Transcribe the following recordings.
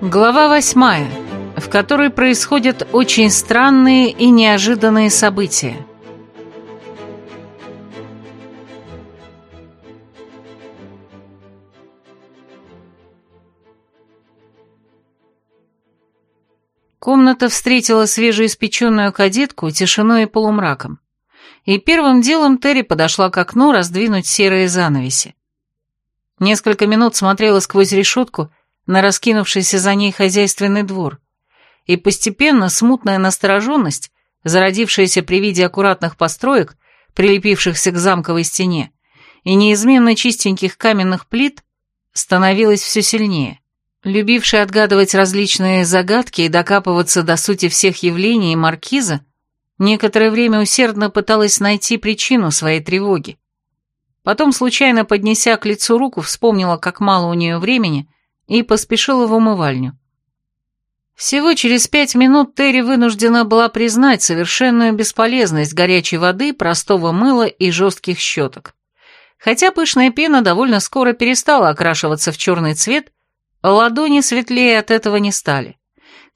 Глава восьмая, в которой происходят очень странные и неожиданные события. Комната встретила свежеиспеченную кадетку тишиной и полумраком. И первым делом Терри подошла к окну раздвинуть серые занавеси. Несколько минут смотрела сквозь решетку на раскинувшийся за ней хозяйственный двор, и постепенно смутная настороженность, зародившаяся при виде аккуратных построек, прилепившихся к замковой стене, и неизменно чистеньких каменных плит, становилась все сильнее. Любившая отгадывать различные загадки и докапываться до сути всех явлений маркиза, некоторое время усердно пыталась найти причину своей тревоги. Потом, случайно поднеся к лицу руку, вспомнила, как мало у нее времени, и поспешила в умывальню. Всего через пять минут Терри вынуждена была признать совершенную бесполезность горячей воды, простого мыла и жестких щеток. Хотя пышная пена довольно скоро перестала окрашиваться в черный цвет, Ладони светлее от этого не стали.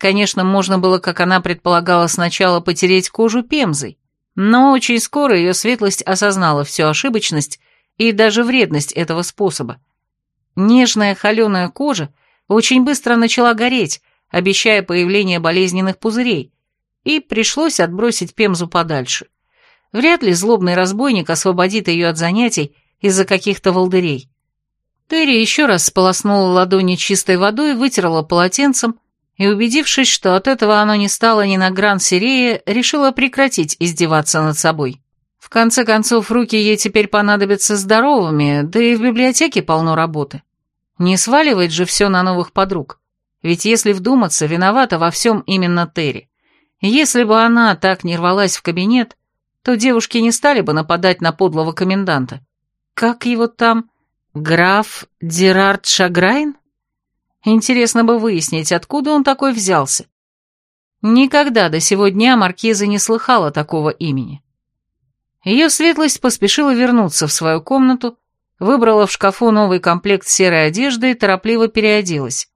Конечно, можно было, как она предполагала, сначала потереть кожу пемзой, но очень скоро ее светлость осознала всю ошибочность и даже вредность этого способа. Нежная холеная кожа очень быстро начала гореть, обещая появление болезненных пузырей, и пришлось отбросить пемзу подальше. Вряд ли злобный разбойник освободит ее от занятий из-за каких-то волдырей. Терри еще раз сполоснула ладони чистой водой, вытерла полотенцем и, убедившись, что от этого оно не стало ни на гран сирее, решила прекратить издеваться над собой. В конце концов, руки ей теперь понадобятся здоровыми, да и в библиотеке полно работы. Не сваливать же все на новых подруг. Ведь если вдуматься, виновата во всем именно Терри. Если бы она так не рвалась в кабинет, то девушки не стали бы нападать на подлого коменданта. Как его там? Граф Дерард Шаграйн? Интересно бы выяснить, откуда он такой взялся. Никогда до сего дня маркиза не слыхала такого имени. Ее светлость поспешила вернуться в свою комнату, выбрала в шкафу новый комплект серой одежды и торопливо переоделась.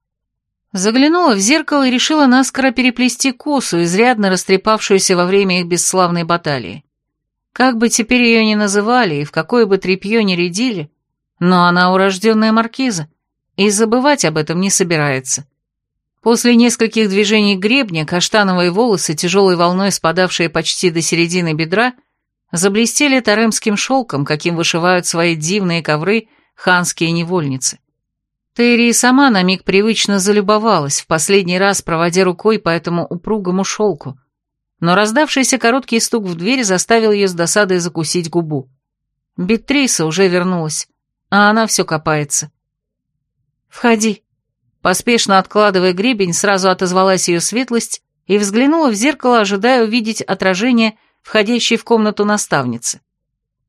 Заглянула в зеркало и решила наскоро переплести косу, изрядно растрепавшуюся во время их бесславной баталии. Как бы теперь ее ни называли и в какое бы тряпье ни рядили, но она урожденная маркиза, и забывать об этом не собирается. После нескольких движений гребня каштановые волосы, тяжелой волной спадавшие почти до середины бедра, заблестели таремским шелком, каким вышивают свои дивные ковры ханские невольницы. Терри сама на миг привычно залюбовалась, в последний раз проводя рукой по этому упругому шелку, но раздавшийся короткий стук в дверь заставил ее с досадой закусить губу. Бетриса уже вернулась а она все копается. «Входи». Поспешно откладывая гребень, сразу отозвалась ее светлость и взглянула в зеркало, ожидая увидеть отражение входящей в комнату наставницы.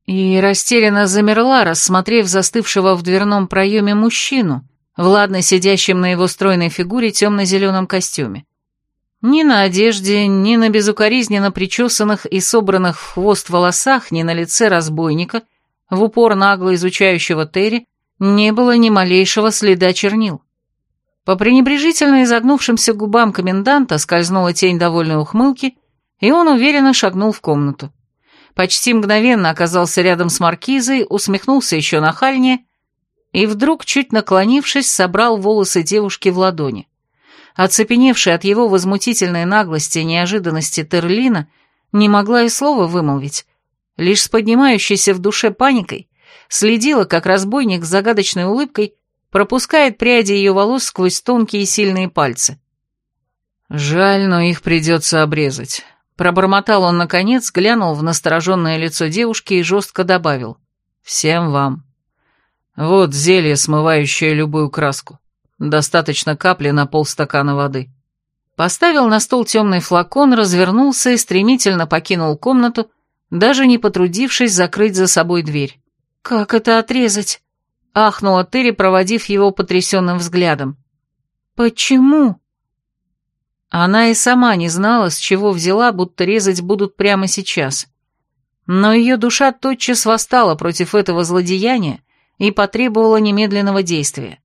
И растерянно замерла, рассмотрев застывшего в дверном проеме мужчину, владно сидящим на его стройной фигуре темно-зеленом костюме. Ни на одежде, ни на безукоризненно причесанных и собранных в хвост волосах, ни на лице разбойника — в упор нагло изучающего Терри не было ни малейшего следа чернил. По пренебрежительно изогнувшимся губам коменданта скользнула тень довольной ухмылки, и он уверенно шагнул в комнату. Почти мгновенно оказался рядом с маркизой, усмехнулся еще нахальнее и вдруг, чуть наклонившись, собрал волосы девушки в ладони. Оцепеневшая от его возмутительной наглости и неожиданности Терлина не могла и слова вымолвить, лишь с поднимающейся в душе паникой, следила, как разбойник с загадочной улыбкой пропускает пряди ее волос сквозь тонкие и сильные пальцы. «Жаль, но их придется обрезать», — пробормотал он наконец, глянул в настороженное лицо девушки и жестко добавил. «Всем вам. Вот зелье, смывающее любую краску. Достаточно капли на полстакана воды». Поставил на стол темный флакон, развернулся и стремительно покинул комнату, даже не потрудившись закрыть за собой дверь. «Как это отрезать?» — ахнула Терри, проводив его потрясенным взглядом. «Почему?» Она и сама не знала, с чего взяла, будто резать будут прямо сейчас. Но ее душа тотчас восстала против этого злодеяния и потребовала немедленного действия.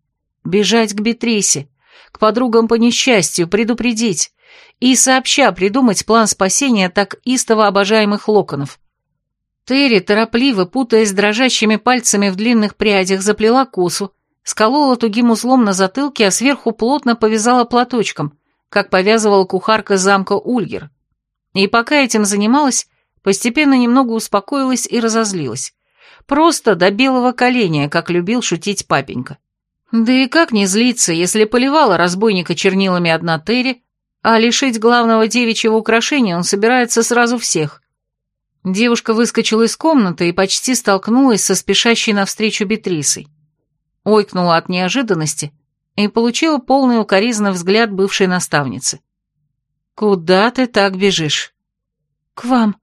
Бежать к Бетрисе, к подругам по несчастью, предупредить и сообща придумать план спасения так истово обожаемых локонов. Терри, торопливо, путаясь дрожащими пальцами в длинных прядях, заплела косу, сколола тугим узлом на затылке, а сверху плотно повязала платочком, как повязывала кухарка замка Ульгер. И пока этим занималась, постепенно немного успокоилась и разозлилась. Просто до белого коленя, как любил шутить папенька. Да и как не злиться, если поливала разбойника чернилами одна Терри, а лишить главного девичьего украшения он собирается сразу всех. Девушка выскочила из комнаты и почти столкнулась со спешащей навстречу Бетрисой. Ойкнула от неожиданности и получила полный укоризный взгляд бывшей наставницы. «Куда ты так бежишь?» «К вам.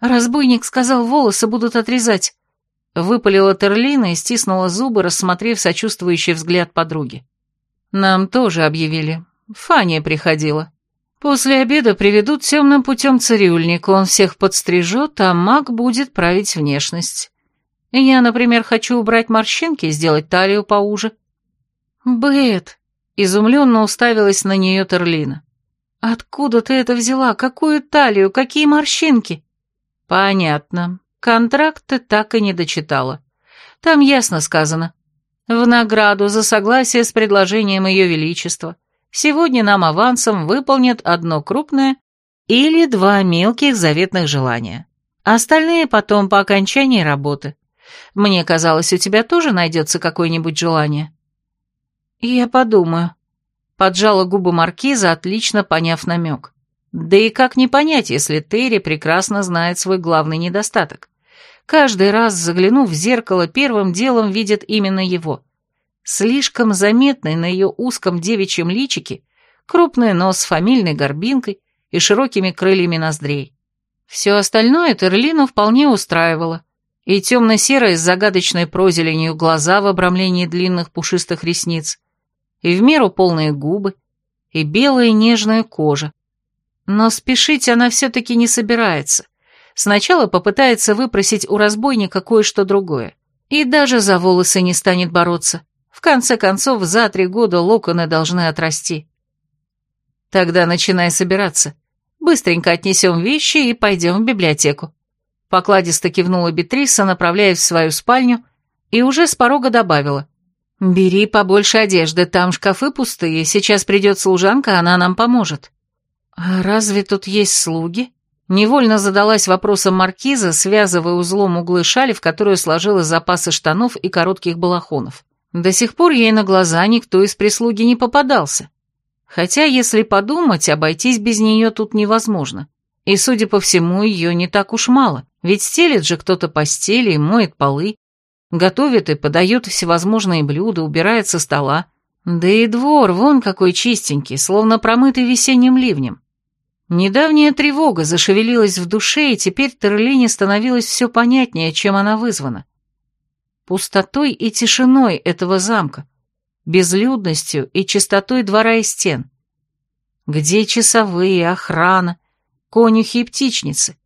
Разбойник сказал, волосы будут отрезать». Выпалила Терлина и стиснула зубы, рассмотрев сочувствующий взгляд подруги. «Нам тоже объявили. Фания приходила. После обеда приведут темным путем цирюльник, он всех подстрижет, а маг будет править внешность. Я, например, хочу убрать морщинки и сделать талию поуже». «Бет!» — изумленно уставилась на нее Терлина. «Откуда ты это взяла? Какую талию? Какие морщинки?» «Понятно. Контракт ты так и не дочитала. Там ясно сказано. В награду за согласие с предложением Ее Величества сегодня нам авансом выполнят одно крупное или два мелких заветных желания. Остальные потом по окончании работы. Мне казалось, у тебя тоже найдется какое-нибудь желание». «Я подумаю», Поджала губы маркиза, отлично поняв намек. Да и как не понять, если Терри прекрасно знает свой главный недостаток. Каждый раз, заглянув в зеркало, первым делом видит именно его. Слишком заметный на ее узком девичьем личике крупный нос с фамильной горбинкой и широкими крыльями ноздрей. Все остальное Терлину вполне устраивало. И темно-серые с загадочной прозеленью глаза в обрамлении длинных пушистых ресниц, и в меру полные губы, и белая нежная кожа. Но спешить она все-таки не собирается. Сначала попытается выпросить у разбойника кое-что другое. И даже за волосы не станет бороться. В конце концов, за три года локоны должны отрасти. Тогда начинай собираться. Быстренько отнесем вещи и пойдем в библиотеку. Покладисто кивнула Бетриса, направляясь в свою спальню, и уже с порога добавила. «Бери побольше одежды, там шкафы пустые, сейчас придет служанка, она нам поможет». «А разве тут есть слуги?» Невольно задалась вопросом маркиза, связывая узлом углы шали, в которую сложила запасы штанов и коротких балахонов. До сих пор ей на глаза никто из прислуги не попадался. Хотя, если подумать, обойтись без нее тут невозможно. И, судя по всему, ее не так уж мало, ведь стелит же кто-то постели и моет полы, Готовит и подает всевозможные блюда, убирает со стола. Да и двор вон какой чистенький, словно промытый весенним ливнем. Недавняя тревога зашевелилась в душе, и теперь Терлине становилось все понятнее, чем она вызвана. Пустотой и тишиной этого замка, безлюдностью и чистотой двора и стен. Где часовые, охрана, конюхи и птичницы?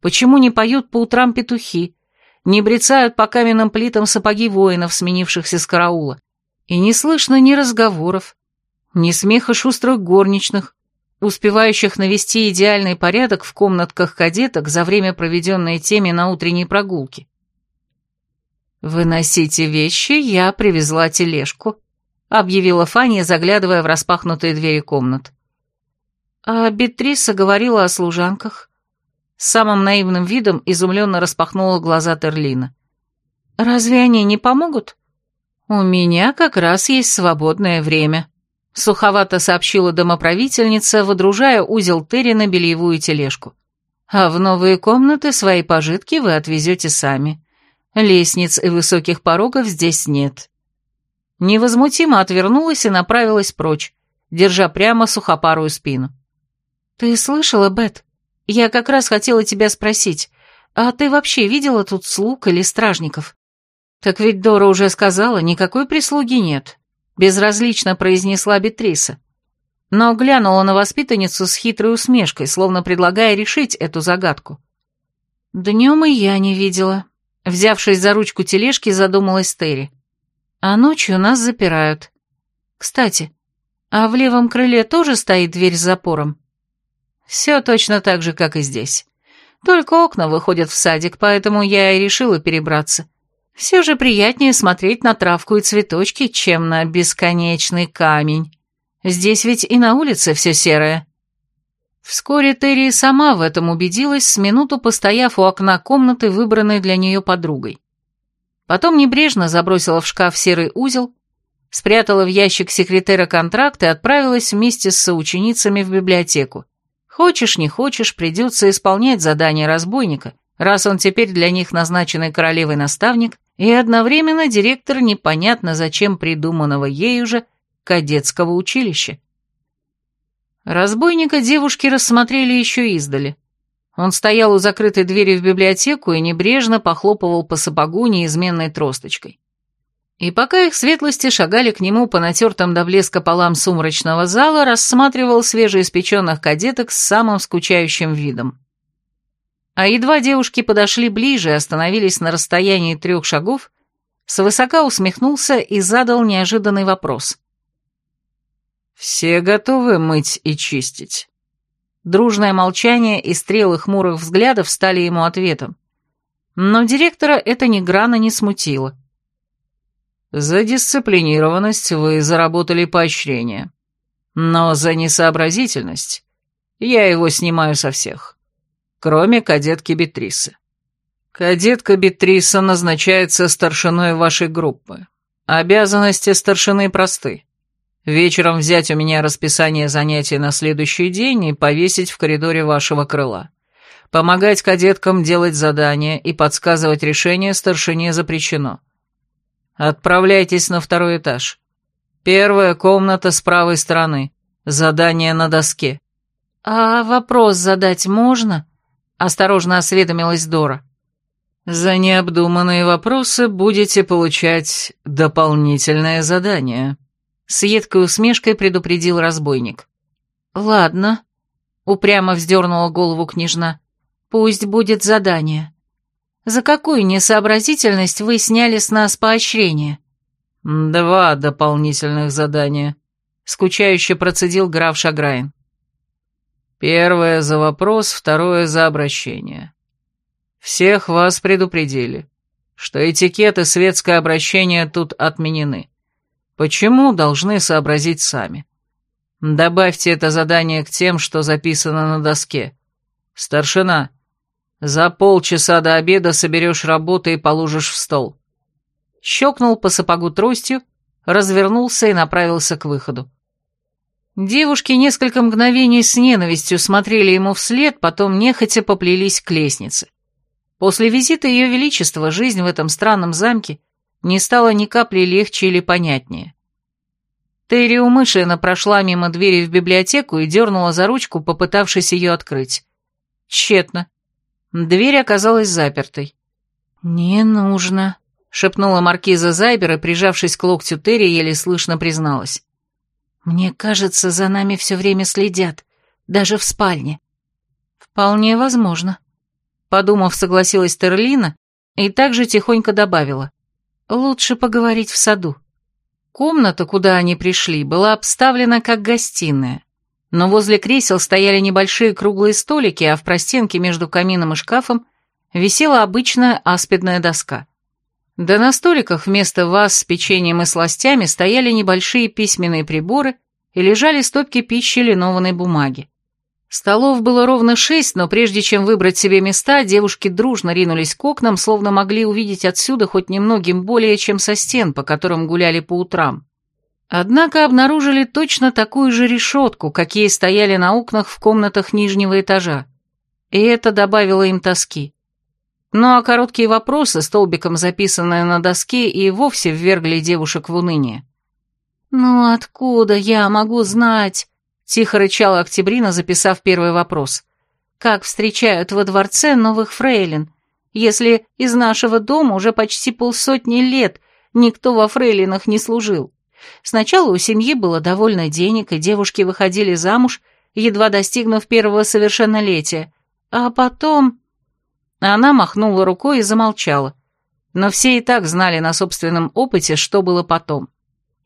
Почему не поют по утрам петухи? не брецают по каменным плитам сапоги воинов, сменившихся с караула, и не слышно ни разговоров, ни смеха шустрых горничных, успевающих навести идеальный порядок в комнатках кадеток за время, проведенное теми на утренней прогулке. «Выносите вещи, я привезла тележку», — объявила Фанни, заглядывая в распахнутые двери комнат. А Бетриса говорила о служанках. Самым наивным видом изумленно распахнула глаза Терлина. «Разве они не помогут?» «У меня как раз есть свободное время», — суховато сообщила домоправительница, выдружая узел Терри на бельевую тележку. «А в новые комнаты свои пожитки вы отвезете сами. Лестниц и высоких порогов здесь нет». Невозмутимо отвернулась и направилась прочь, держа прямо сухопарую спину. «Ты слышала, Бет?» Я как раз хотела тебя спросить, а ты вообще видела тут слуг или стражников? Так ведь Дора уже сказала, никакой прислуги нет. Безразлично произнесла Бетриса. Но глянула на воспитанницу с хитрой усмешкой, словно предлагая решить эту загадку. Днем и я не видела. Взявшись за ручку тележки, задумалась Терри. А ночью нас запирают. Кстати, а в левом крыле тоже стоит дверь с запором? Все точно так же, как и здесь. Только окна выходят в садик, поэтому я и решила перебраться. Все же приятнее смотреть на травку и цветочки, чем на бесконечный камень. Здесь ведь и на улице все серое. Вскоре Терри сама в этом убедилась, с минуту постояв у окна комнаты, выбранной для нее подругой. Потом небрежно забросила в шкаф серый узел, спрятала в ящик секретера контракт и отправилась вместе с соученицами в библиотеку. Хочешь, не хочешь, придется исполнять задание разбойника, раз он теперь для них назначенный королевой наставник и одновременно директор непонятно зачем придуманного ей уже кадетского училища. Разбойника девушки рассмотрели еще издали. Он стоял у закрытой двери в библиотеку и небрежно похлопывал по сапогу неизменной тросточкой. И пока их светлости шагали к нему по натертым до блеска полам сумрачного зала, рассматривал свежеиспеченных кадеток с самым скучающим видом. А едва девушки подошли ближе и остановились на расстоянии трех шагов, свысока усмехнулся и задал неожиданный вопрос. «Все готовы мыть и чистить?» Дружное молчание и стрелы хмурых взглядов стали ему ответом. Но директора это ни грана не смутило. За дисциплинированность вы заработали поощрение. Но за несообразительность я его снимаю со всех. Кроме кадетки Бетрисы. Кадетка Бетриса назначается старшиной вашей группы. Обязанности старшины просты. Вечером взять у меня расписание занятий на следующий день и повесить в коридоре вашего крыла. Помогать кадеткам делать задания и подсказывать решения старшине запрещено. Отправляйтесь на второй этаж. Первая комната с правой стороны. Задание на доске. А вопрос задать можно? Осторожно осведомилась Дора. За необдуманные вопросы будете получать дополнительное задание. С едкой усмешкой предупредил разбойник. Ладно. Упрямо вздернула голову княжна. Пусть будет задание. За какую несообразительность вы сняли с нас поощрение?» «Два дополнительных задания», — скучающе процедил граф Шаграйн. «Первое за вопрос, второе за обращение. Всех вас предупредили, что этикет и светское обращение тут отменены. Почему, должны сообразить сами. Добавьте это задание к тем, что записано на доске. Старшина, за полчаса до обеда соберешь работу и положишь в стол. Щелкнул по сапогу тростью, развернулся и направился к выходу. Девушки несколько мгновений с ненавистью смотрели ему вслед, потом нехотя поплелись к лестнице. После визита Ее Величества жизнь в этом странном замке не стала ни капли легче или понятнее. Терри умышленно прошла мимо двери в библиотеку и дернула за ручку, попытавшись ее открыть. Тщетно. Дверь оказалась запертой. «Не нужно», — шепнула маркиза Зайбер и, прижавшись к локтю Терри, еле слышно призналась. «Мне кажется, за нами все время следят, даже в спальне». «Вполне возможно», — подумав, согласилась Терлина и также тихонько добавила. «Лучше поговорить в саду». Комната, куда они пришли, была обставлена как гостиная но возле кресел стояли небольшие круглые столики, а в простенке между камином и шкафом висела обычная аспидная доска. Да на столиках вместо ваз с печеньем и сластями стояли небольшие письменные приборы и лежали стопки пищи линованной бумаги. Столов было ровно шесть, но прежде чем выбрать себе места, девушки дружно ринулись к окнам, словно могли увидеть отсюда хоть немногим более, чем со стен, по которым гуляли по утрам. Однако обнаружили точно такую же решетку, какие стояли на окнах в комнатах нижнего этажа. И это добавило им тоски. Ну а короткие вопросы, столбиком записанные на доске, и вовсе ввергли девушек в уныние. «Ну откуда я могу знать?» — тихо рычала Октябрина, записав первый вопрос. «Как встречают во дворце новых фрейлин, если из нашего дома уже почти полсотни лет никто во фрейлинах не служил?» Сначала у семьи было довольно денег, и девушки выходили замуж, едва достигнув первого совершеннолетия. А потом... Она махнула рукой и замолчала. Но все и так знали на собственном опыте, что было потом.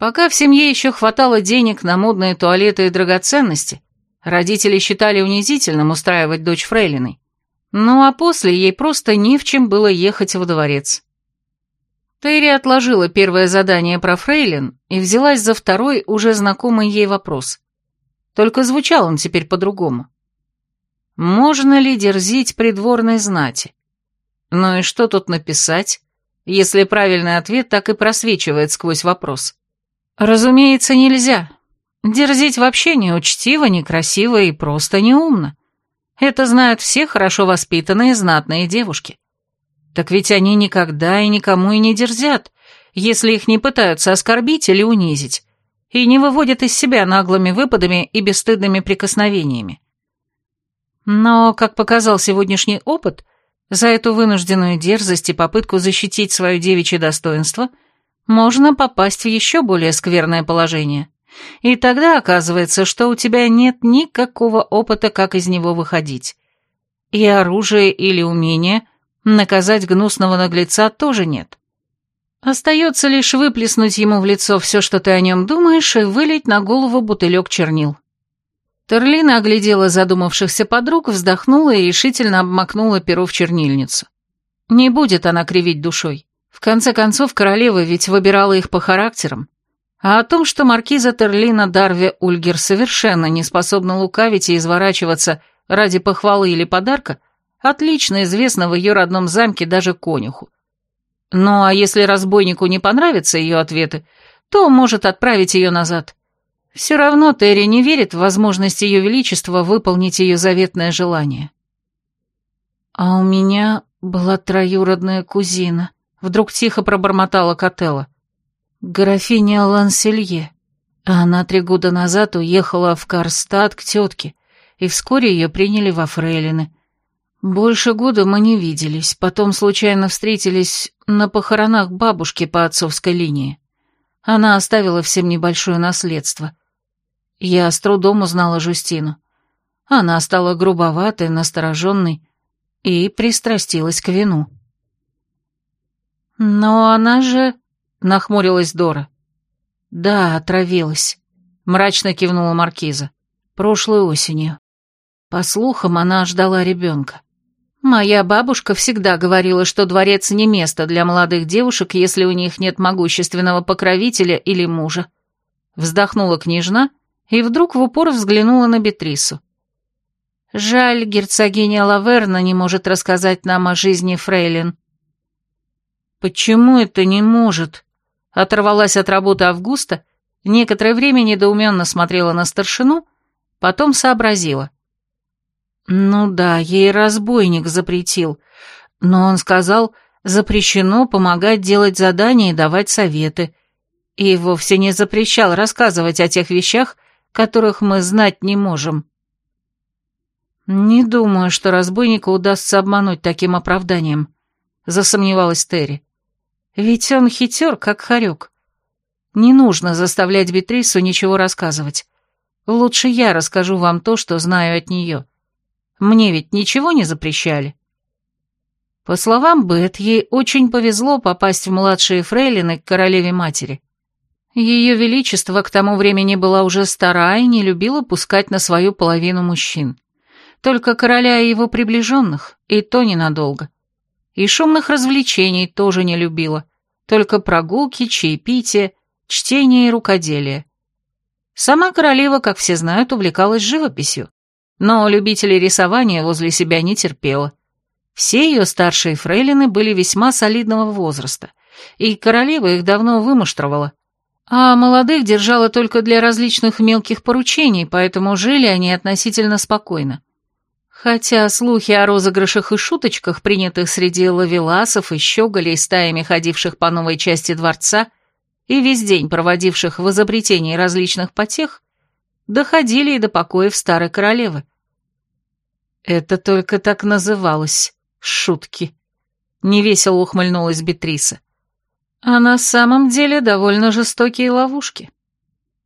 Пока в семье еще хватало денег на модные туалеты и драгоценности, родители считали унизительным устраивать дочь фрейлиной. Ну а после ей просто не в чем было ехать во дворец. Терри отложила первое задание про фрейлин и взялась за второй, уже знакомый ей вопрос. Только звучал он теперь по-другому. Можно ли дерзить придворной знати? Ну и что тут написать, если правильный ответ так и просвечивает сквозь вопрос? Разумеется, нельзя. Дерзить вообще не учтиво, некрасиво и просто неумно. Это знают все хорошо воспитанные знатные девушки. Так ведь они никогда и никому и не дерзят, если их не пытаются оскорбить или унизить, и не выводят из себя наглыми выпадами и бесстыдными прикосновениями. Но, как показал сегодняшний опыт, за эту вынужденную дерзость и попытку защитить свое девичье достоинство можно попасть в еще более скверное положение. И тогда оказывается, что у тебя нет никакого опыта, как из него выходить. И оружия или умения наказать гнусного наглеца тоже нет. Остается лишь выплеснуть ему в лицо все, что ты о нем думаешь, и вылить на голову бутылек чернил. Терлина оглядела задумавшихся подруг, вздохнула и решительно обмакнула перо в чернильницу. Не будет она кривить душой. В конце концов, королева ведь выбирала их по характерам. А о том, что маркиза Терлина Дарви Ульгер совершенно не способна лукавить и изворачиваться ради похвалы или подарка, отлично известно в ее родном замке даже конюху. Ну а если разбойнику не понравятся ее ответы, то может отправить ее назад. Все равно Терри не верит в возможность ее величества выполнить ее заветное желание. «А у меня была троюродная кузина», — вдруг тихо пробормотала Котелла. «Графиня Ланселье. Она три года назад уехала в Карстад к тетке, и вскоре ее приняли во фрейлины. Больше года мы не виделись, потом случайно встретились на похоронах бабушки по отцовской линии. Она оставила всем небольшое наследство. Я с трудом узнала Жустину. Она стала грубоватой, настороженной и пристрастилась к вину. «Но она же...» — нахмурилась Дора. «Да, отравилась», — мрачно кивнула Маркиза. «Прошлой осенью. По слухам, она ждала ребенка. Моя бабушка всегда говорила, что дворец не место для молодых девушек, если у них нет могущественного покровителя или мужа. Вздохнула княжна и вдруг в упор взглянула на Бетрису. Жаль, герцогиня Лаверна не может рассказать нам о жизни Фрейлин. Почему это не может? Оторвалась от работы Августа, некоторое время недоуменно смотрела на старшину, потом сообразила. Ну да, ей разбойник запретил, но он сказал, запрещено помогать делать задания и давать советы, и вовсе не запрещал рассказывать о тех вещах, которых мы знать не можем. Не думаю, что разбойника удастся обмануть таким оправданием, засомневалась Терри. Ведь он хитер, как хорек. Не нужно заставлять Бетрису ничего рассказывать. Лучше я расскажу вам то, что знаю от нее. Мне ведь ничего не запрещали. По словам Бет, ей очень повезло попасть в младшие фрейлины к королеве-матери. Ее Величество к тому времени была уже стара и не любила пускать на свою половину мужчин. Только короля и его приближенных, и то ненадолго. И шумных развлечений тоже не любила, только прогулки, чаепитие, чтение и рукоделие. Сама королева, как все знают, увлекалась живописью, но любителей рисования возле себя не терпела. Все ее старшие фрейлины были весьма солидного возраста, и королева их давно вымуштровала, а молодых держала только для различных мелких поручений, поэтому жили они относительно спокойно. Хотя слухи о розыгрышах и шуточках, принятых среди лавеласов и щеголей, стаями ходивших по новой части дворца и весь день проводивших в изобретении различных потех, доходили и до покоев старой королевы. Это только так называлось «шутки», — невесело ухмыльнулась Бетриса а на самом деле довольно жестокие ловушки.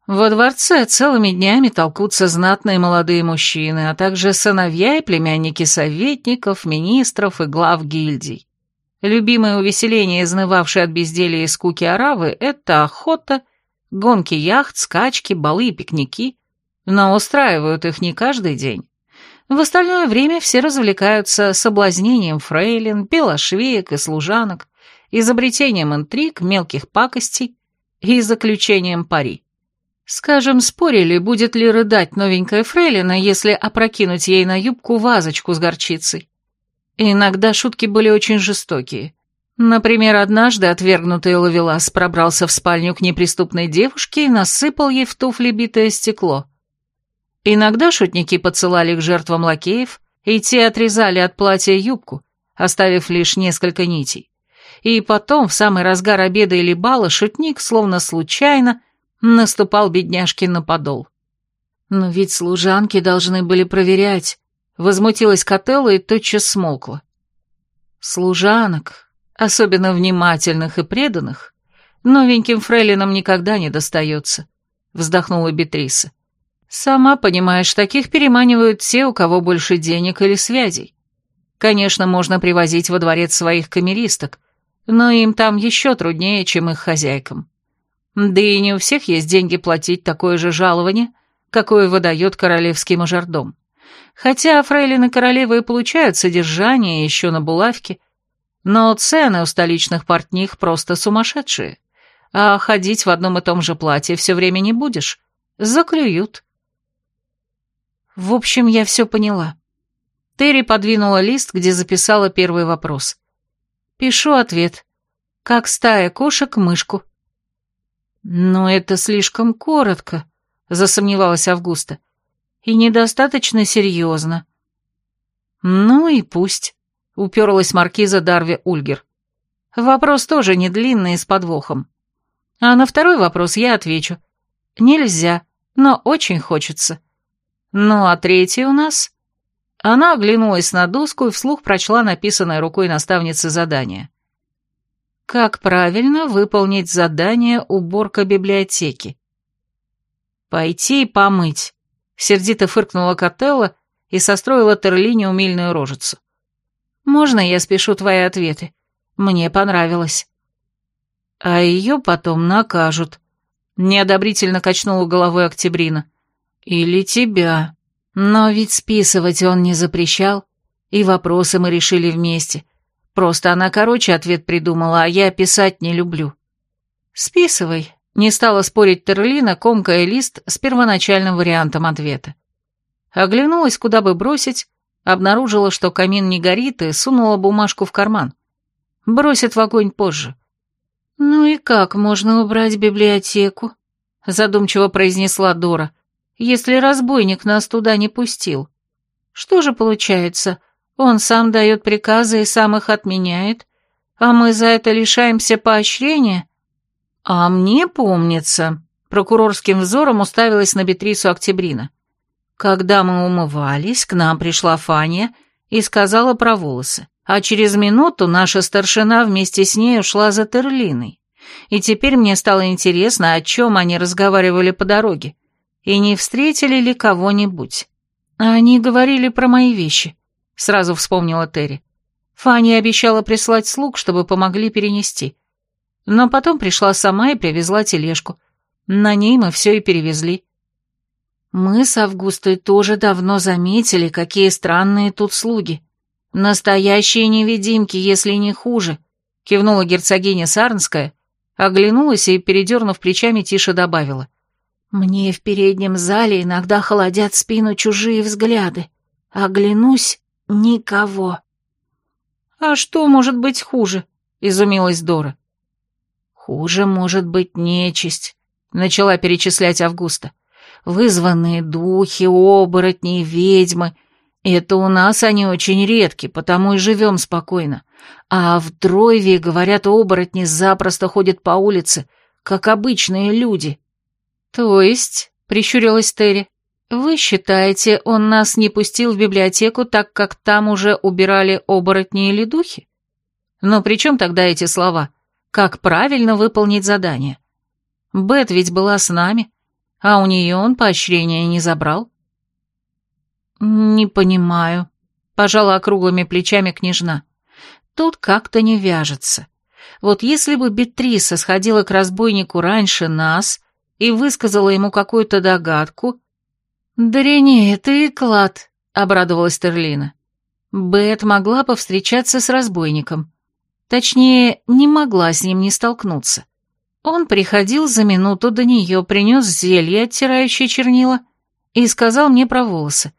Во дворце целыми днями толкутся знатные молодые мужчины, а также сыновья и племянники советников, министров и глав гильдий. Любимое увеселение, изнывавшее от безделия и скуки аравы, это охота, гонки яхт, скачки, балы и пикники, но устраивают их не каждый день. В остальное время все развлекаются соблазнением фрейлин, белошвеек и служанок, изобретением интриг, мелких пакостей и заключением пари. Скажем, спорили, будет ли рыдать новенькая фрейлина, если опрокинуть ей на юбку вазочку с горчицей. Иногда шутки были очень жестокие. Например, однажды отвергнутый Лавелас пробрался в спальню к неприступной девушке и насыпал ей в туфли битое стекло. Иногда шутники подсылали к жертвам лакеев, и те отрезали от платья юбку, оставив лишь несколько нитей. И потом, в самый разгар обеда или бала, шутник, словно случайно, Наступал бедняжке на подол. Но ведь служанки должны были проверять. Возмутилась Котелла и тотчас смолкла. Служанок, особенно внимательных и преданных, новеньким фрейлинам никогда не достается, вздохнула Бетриса. Сама понимаешь, таких переманивают те, у кого больше денег или связей. Конечно, можно привозить во дворец своих камеристок, но им там еще труднее, чем их хозяйкам. Да и не у всех есть деньги платить такое же жалование, какое выдает королевский мажордом. Хотя фрейлины королевы и получают содержание еще на булавке, но цены у столичных портних просто сумасшедшие. А ходить в одном и том же платье все время не будешь. Заклюют. В общем, я все поняла. Терри подвинула лист, где записала первый вопрос. Пишу ответ. Как стая кошек мышку. «Но это слишком коротко», — засомневалась Августа. «И недостаточно серьезно». «Ну и пусть», — уперлась маркиза Дарви Ульгер. «Вопрос тоже не длинный и с подвохом. А на второй вопрос я отвечу. Нельзя, но очень хочется. Ну а третий у нас...» Она оглянулась на доску и вслух прочла написанное рукой наставницы задание. Как правильно выполнить задание уборка библиотеки? Пойти и помыть. Сердито фыркнула Котелла и состроила Терлине умильную рожицу. Можно я спешу твои ответы? Мне понравилось. А ее потом накажут. Неодобрительно качнула головой Октябрина. Или тебя. Но ведь списывать он не запрещал, и вопросы мы решили вместе — Просто она короче ответ придумала, а я писать не люблю. Списывай. Не стала спорить Терлина, комкая лист с первоначальным вариантом ответа. Оглянулась, куда бы бросить, обнаружила, что камин не горит, и сунула бумажку в карман. Бросит в огонь позже. «Ну и как можно убрать библиотеку?» задумчиво произнесла Дора, «если разбойник нас туда не пустил. Что же получается, он сам дает приказы и сам их отменяет, а мы за это лишаемся поощрения? А мне помнится, прокурорским взором уставилась на Бетрису Октябрина. Когда мы умывались, к нам пришла Фания и сказала про волосы, а через минуту наша старшина вместе с ней ушла за Терлиной. И теперь мне стало интересно, о чем они разговаривали по дороге, и не встретили ли кого-нибудь. Они говорили про мои вещи. Сразу вспомнила Терри. Фанни обещала прислать слуг, чтобы помогли перенести. Но потом пришла сама и привезла тележку. На ней мы все и перевезли. Мы с Августой тоже давно заметили, какие странные тут слуги. Настоящие невидимки, если не хуже, кивнула герцогиня Сарнская, оглянулась и, передернув плечами, тише добавила. Мне в переднем зале иногда холодят спину чужие взгляды. Оглянусь, «Никого». «А что может быть хуже?» — изумилась Дора. «Хуже может быть нечисть», — начала перечислять Августа. «Вызванные духи, оборотни, ведьмы. Это у нас они очень редки, потому и живем спокойно. А в Дройве, говорят, оборотни запросто ходят по улице, как обычные люди». «То есть?» — прищурилась Терри. «Вы считаете, он нас не пустил в библиотеку, так как там уже убирали оборотни или духи? Но при чем тогда эти слова? Как правильно выполнить задание? Бет ведь была с нами. а у нее он поощрения не забрал. «Не понимаю», — пожала округлыми плечами княжна. «Тут как-то не вяжется. Вот если бы Бетриса сходила к разбойнику раньше нас и высказала ему какую-то догадку...» «Да не, это и клад», — обрадовалась Терлина. Бет могла повстречаться с разбойником. Точнее, не могла с ним не столкнуться. Он приходил за минуту до нее, принес зелье, оттирающее чернила, и сказал мне про волосы.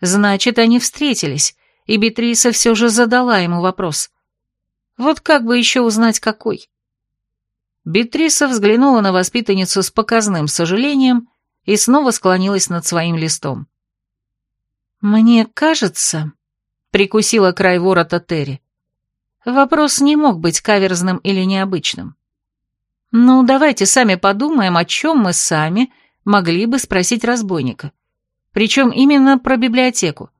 Значит, они встретились, и Бетриса все же задала ему вопрос. Вот как бы еще узнать, какой? Бетриса взглянула на воспитанницу с показным сожалением и снова склонилась над своим листом. «Мне кажется...» — прикусила край ворота Терри. Вопрос не мог быть каверзным или необычным. Ну, давайте сами подумаем, о чем мы сами могли бы спросить разбойника. Причем именно про библиотеку.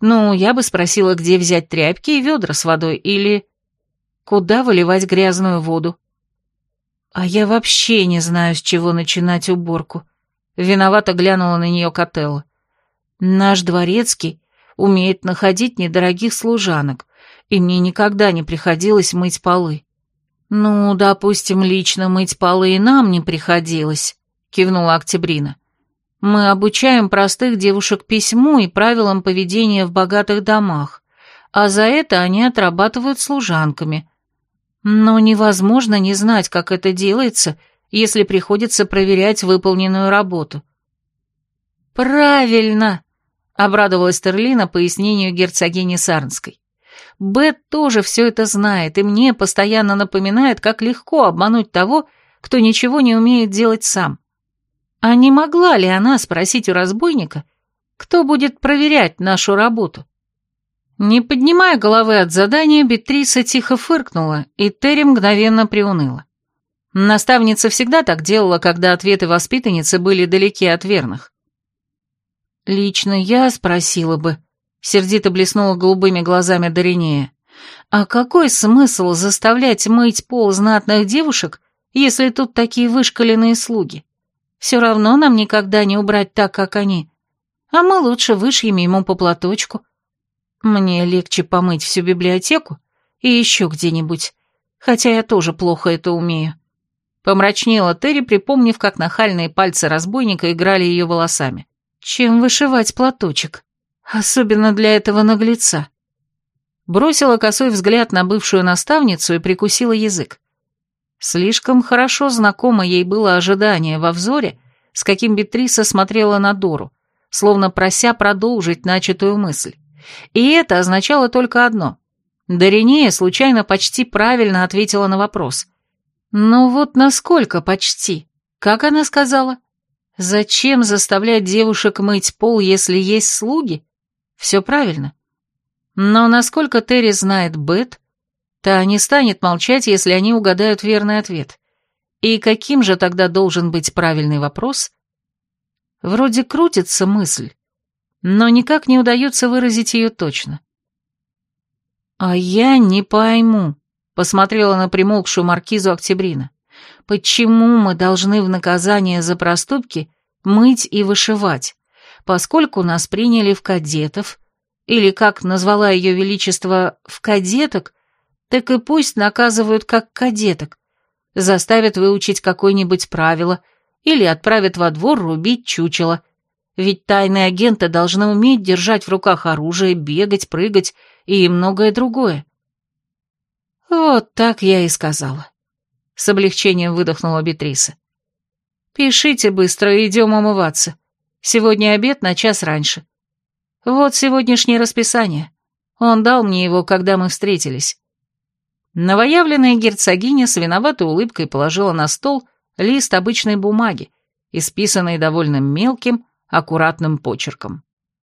Ну, я бы спросила, где взять тряпки и ведра с водой, или куда выливать грязную воду. А я вообще не знаю, с чего начинать уборку. Виновато глянула на нее Котелла. Наш дворецкий умеет находить недорогих служанок, и мне никогда не приходилось мыть полы. Ну, допустим, лично мыть полы и нам не приходилось, кивнула Октябрина. Мы обучаем простых девушек письму и правилам поведения в богатых домах, а за это они отрабатывают служанками. Но невозможно не знать, как это делается, если приходится проверять выполненную работу. «Правильно!» — обрадовалась Терлина пояснению герцогини Сарнской. «Бет тоже все это знает, и мне постоянно напоминает, как легко обмануть того, кто ничего не умеет делать сам. А не могла ли она спросить у разбойника, кто будет проверять нашу работу? Не поднимая головы от задания, Бетриса тихо фыркнула, и Терри мгновенно приуныла. Наставница всегда так делала, когда ответы воспитанницы были далеки от верных. «Лично я спросила бы», — сердито блеснула голубыми глазами Доринея, «а какой смысл заставлять мыть пол знатных девушек, если тут такие вышкаленные слуги?» Все равно нам никогда не убрать так, как они. А мы лучше вышьем ему по платочку. Мне легче помыть всю библиотеку и еще где-нибудь, хотя я тоже плохо это умею. Помрачнела Терри, припомнив, как нахальные пальцы разбойника играли ее волосами. Чем вышивать платочек? Особенно для этого наглеца. Бросила косой взгляд на бывшую наставницу и прикусила язык. Слишком хорошо знакомо ей было ожидание во взоре, с каким Бетриса смотрела на Дору, словно прося продолжить начатую мысль. И это означало только одно. Доринея случайно почти правильно ответила на вопрос. «Ну вот насколько почти? Как она сказала? Зачем заставлять девушек мыть пол, если есть слуги? Все правильно. Но насколько Терри знает Бет, Та не станет молчать, если они угадают верный ответ. И каким же тогда должен быть правильный вопрос? Вроде крутится мысль, но никак не удается выразить ее точно. «А я не пойму», — посмотрела на примолкшую маркизу Октябрина, «почему мы должны в наказание за проступки мыть и вышивать, поскольку нас приняли в кадетов, или, как назвала ее величество, в кадеток, так и пусть наказывают как кадеток, заставят выучить какое-нибудь правило или отправят во двор рубить чучело. Ведь тайные агенты должны уметь держать в руках оружие, бегать, прыгать и многое другое. Вот так я и сказала. С облегчением выдохнула Бетриса. Пишите быстро, идем умываться. Сегодня обед на час раньше. Вот сегодняшнее расписание. Он дал мне его, когда мы встретились. Новоявленная герцогиня с виноватой улыбкой положила на стол лист обычной бумаги, исписанный довольно мелким, аккуратным почерком.